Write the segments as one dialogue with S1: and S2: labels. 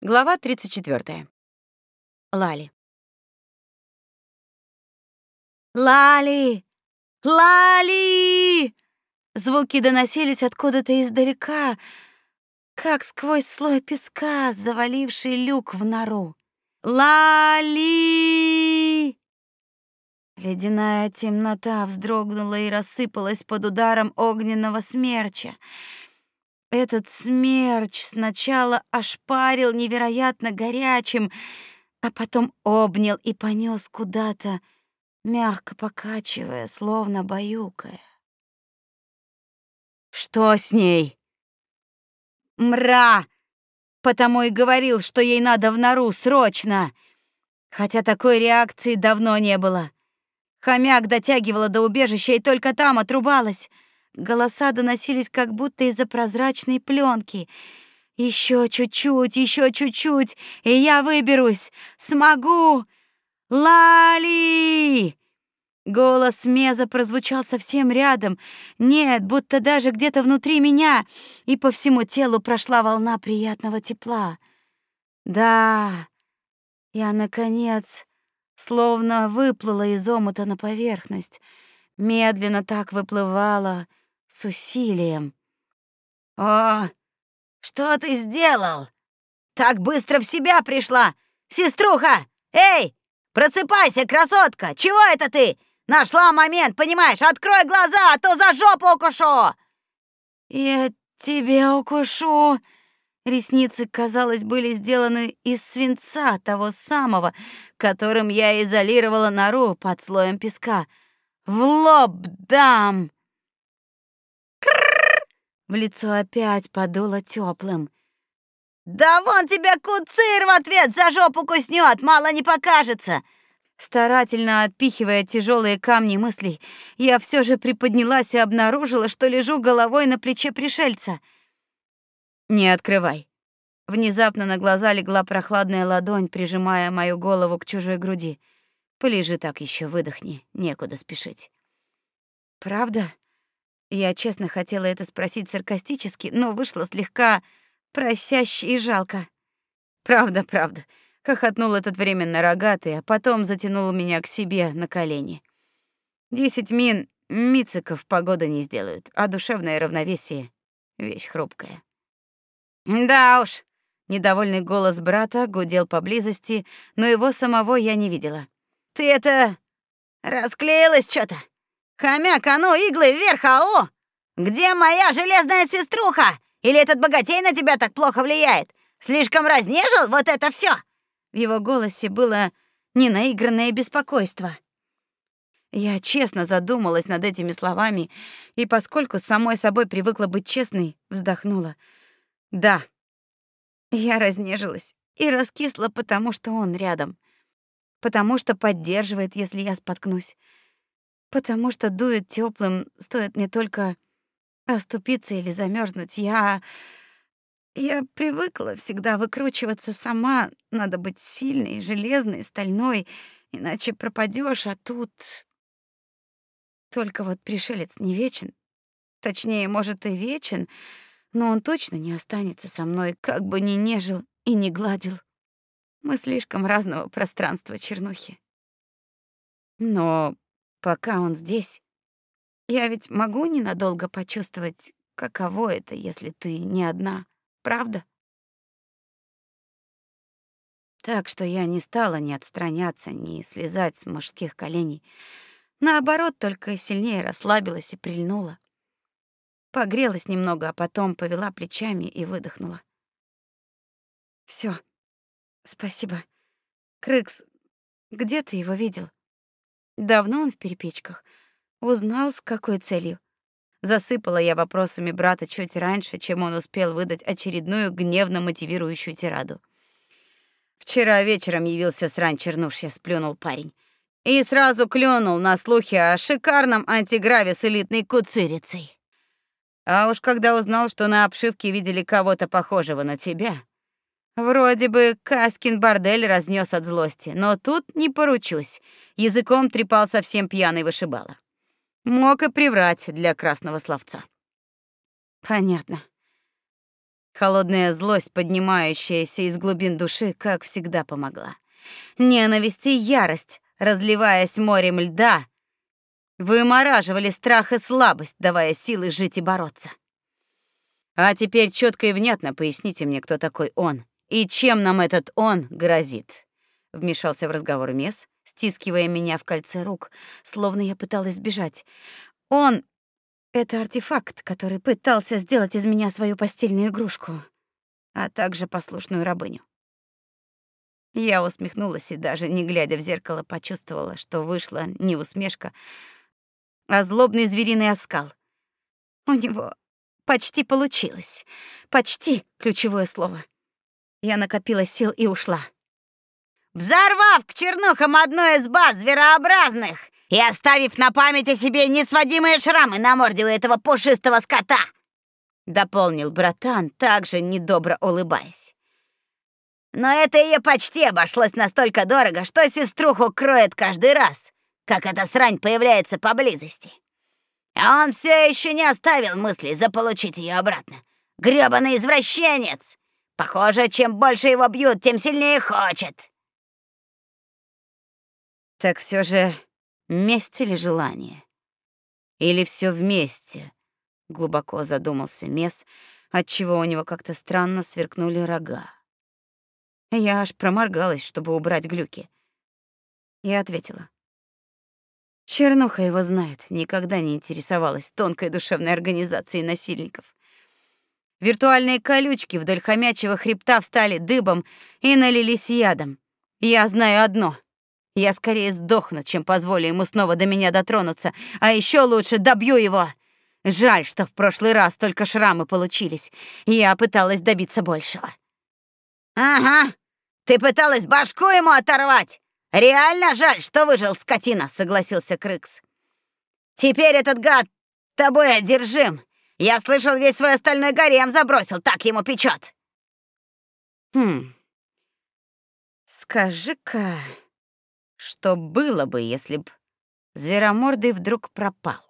S1: Глава 34. Лали. Лали! Лали! Звуки доносились откуда-то издалека, как сквозь слой песка, заваливший люк в нору. Лали! Ледяная темнота вздрогнула и рассыпалась под ударом огненного смерча. Этот смерч сначала ошпарил невероятно горячим, а потом обнял и понес куда-то, мягко покачивая, словно баюкая. Что с ней? Мра! Потому и говорил, что ей надо в нору срочно. Хотя такой реакции давно не было. Хомяк дотягивала до убежища и только там отрубалась. Голоса доносились как будто из-за прозрачной пленки. Еще чуть-чуть, еще чуть-чуть, и я выберусь. Смогу. Лали! Голос Меза прозвучал совсем рядом. Нет, будто даже где-то внутри меня, и по всему телу прошла волна приятного тепла. Да. Я наконец словно выплыла из омута на поверхность, медленно так выплывала, с усилием. «О, что ты сделал? Так быстро в себя пришла! Сеструха! Эй, просыпайся, красотка! Чего это ты? Нашла момент, понимаешь? Открой глаза, а то за жопу укушу!» «Я тебя укушу!» Ресницы, казалось, были сделаны из свинца, того самого, которым я изолировала нору под слоем песка. «В лоб дам!» В лицо опять подуло теплым. «Да вон тебя куцир в ответ за жопу куснет, мало не покажется!» Старательно отпихивая тяжелые камни мыслей, я все же приподнялась и обнаружила, что лежу головой на плече пришельца. «Не открывай». Внезапно на глаза легла прохладная ладонь, прижимая мою голову к чужой груди. «Полежи так еще, выдохни, некуда спешить». «Правда?» Я честно хотела это спросить саркастически, но вышло слегка просяще и жалко. Правда, правда. Хохотнул этот временно рогатый, а потом затянул меня к себе на колени. Десять мин мициков погода не сделают, а душевное равновесие — вещь хрупкая. Да уж, недовольный голос брата гудел поблизости, но его самого я не видела. Ты это расклеилась что-то? «Хомяк, а ну, иглы вверх, ау! Где моя железная сеструха? Или этот богатей на тебя так плохо влияет? Слишком разнежил вот это все? В его голосе было ненаигранное беспокойство. Я честно задумалась над этими словами, и поскольку самой собой привыкла быть честной, вздохнула. Да, я разнежилась и раскисла, потому что он рядом, потому что поддерживает, если я споткнусь потому что дует теплым, стоит мне только оступиться или замерзнуть. Я я привыкла всегда выкручиваться сама, надо быть сильной, железной, стальной, иначе пропадешь, а тут только вот пришелец не вечен. Точнее, может, и вечен, но он точно не останется со мной, как бы ни нежил и не гладил. Мы слишком разного пространства чернухи. Но пока он здесь. Я ведь могу ненадолго почувствовать, каково это, если ты не одна, правда? Так что я не стала ни отстраняться, ни слезать с мужских коленей. Наоборот, только сильнее расслабилась и прильнула. Погрелась немного, а потом повела плечами и выдохнула. Все. Спасибо. Крыкс, где ты его видел? Давно он в перепечках? Узнал, с какой целью? Засыпала я вопросами брата чуть раньше, чем он успел выдать очередную гневно мотивирующую тираду. Вчера вечером явился срань чернушья, сплюнул парень. И сразу клюнул на слухи о шикарном антиграве с элитной куцирицей. А уж когда узнал, что на обшивке видели кого-то похожего на тебя, Вроде бы Каскин бордель разнес от злости, но тут не поручусь. Языком трепал совсем пьяный вышибала. Мог и приврать для красного словца. Понятно. Холодная злость, поднимающаяся из глубин души, как всегда помогла. Ненависть и ярость, разливаясь морем льда, вымораживали страх и слабость, давая силы жить и бороться. А теперь четко и внятно поясните мне, кто такой он и чем нам этот он грозит. Вмешался в разговор Мес, стискивая меня в кольце рук, словно я пыталась сбежать. Он — это артефакт, который пытался сделать из меня свою постельную игрушку, а также послушную рабыню. Я усмехнулась и даже не глядя в зеркало почувствовала, что вышла не усмешка, а злобный звериный оскал. У него Почти получилось. Почти ключевое слово. Я накопила сил и ушла. Взорвав к чернухам одну из баз зверообразных и оставив на память о себе несводимые шрамы на морде у этого пушистого скота, дополнил братан, также недобро улыбаясь. Но это ее почти обошлось настолько дорого, что сеструху кроет каждый раз, как эта срань появляется поблизости. А он все еще не оставил мысли заполучить ее обратно. Грёбаный извращенец! Похоже, чем больше его бьют, тем сильнее хочет. Так все же месть или желание? Или все вместе? Глубоко задумался Мес, отчего у него как-то странно сверкнули рога. Я аж проморгалась, чтобы убрать глюки. Я ответила. Чернуха его знает, никогда не интересовалась тонкой душевной организацией насильников. Виртуальные колючки вдоль хомячьего хребта встали дыбом и налились ядом. Я знаю одно. Я скорее сдохну, чем позволю ему снова до меня дотронуться, а еще лучше добью его. Жаль, что в прошлый раз только шрамы получились. Я пыталась добиться большего. Ага. Ты пыталась башку ему оторвать, Реально жаль, что выжил скотина, согласился Крыкс. Теперь этот гад тобой одержим. Я слышал, весь свой остальной гарем забросил, так ему печет. Хм. Скажи-ка, что было бы, если б зверомордый вдруг пропал?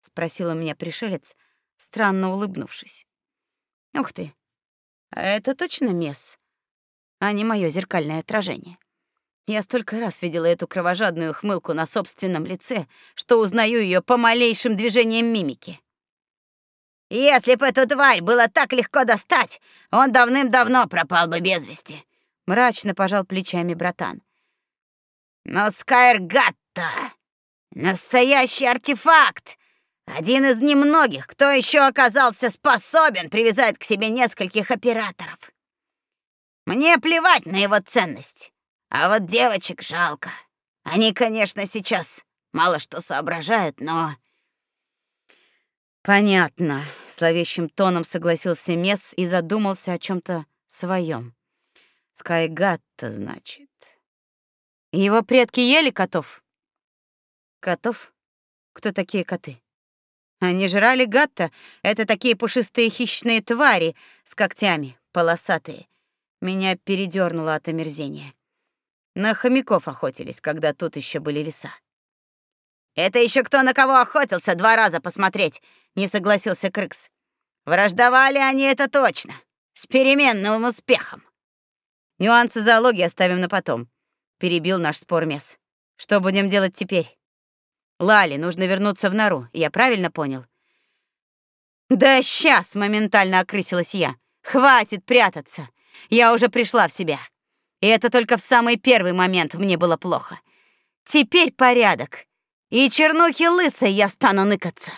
S1: спросила меня пришелец, странно улыбнувшись. Ух ты. А это точно мес, а не мое зеркальное отражение. Я столько раз видела эту кровожадную хмылку на собственном лице, что узнаю ее по малейшим движениям мимики. Если бы эту тварь было так легко достать, он давным-давно пропал бы без вести, мрачно пожал плечами братан. Но Скайргатта настоящий артефакт, один из немногих, кто еще оказался способен привязать к себе нескольких операторов. Мне плевать на его ценность. А вот девочек жалко. Они, конечно, сейчас мало что соображают, но... Понятно, зловещим тоном согласился Мес и задумался о чем то своем. Скайгатта, значит. Его предки ели котов? Котов? Кто такие коты? Они жрали гатта. Это такие пушистые хищные твари с когтями, полосатые. Меня передернуло от омерзения. На хомяков охотились, когда тут еще были леса. Это еще кто на кого охотился два раза посмотреть, не согласился Крыкс. Враждовали они это точно, с переменным успехом. Нюансы зоологии оставим на потом, перебил наш спор Мес. Что будем делать теперь? Лали, нужно вернуться в нору, я правильно понял? Да сейчас, моментально окрысилась я. Хватит прятаться. Я уже пришла в себя. И это только в самый первый момент мне было плохо. Теперь порядок. И чернухи лысой я стану ныкаться.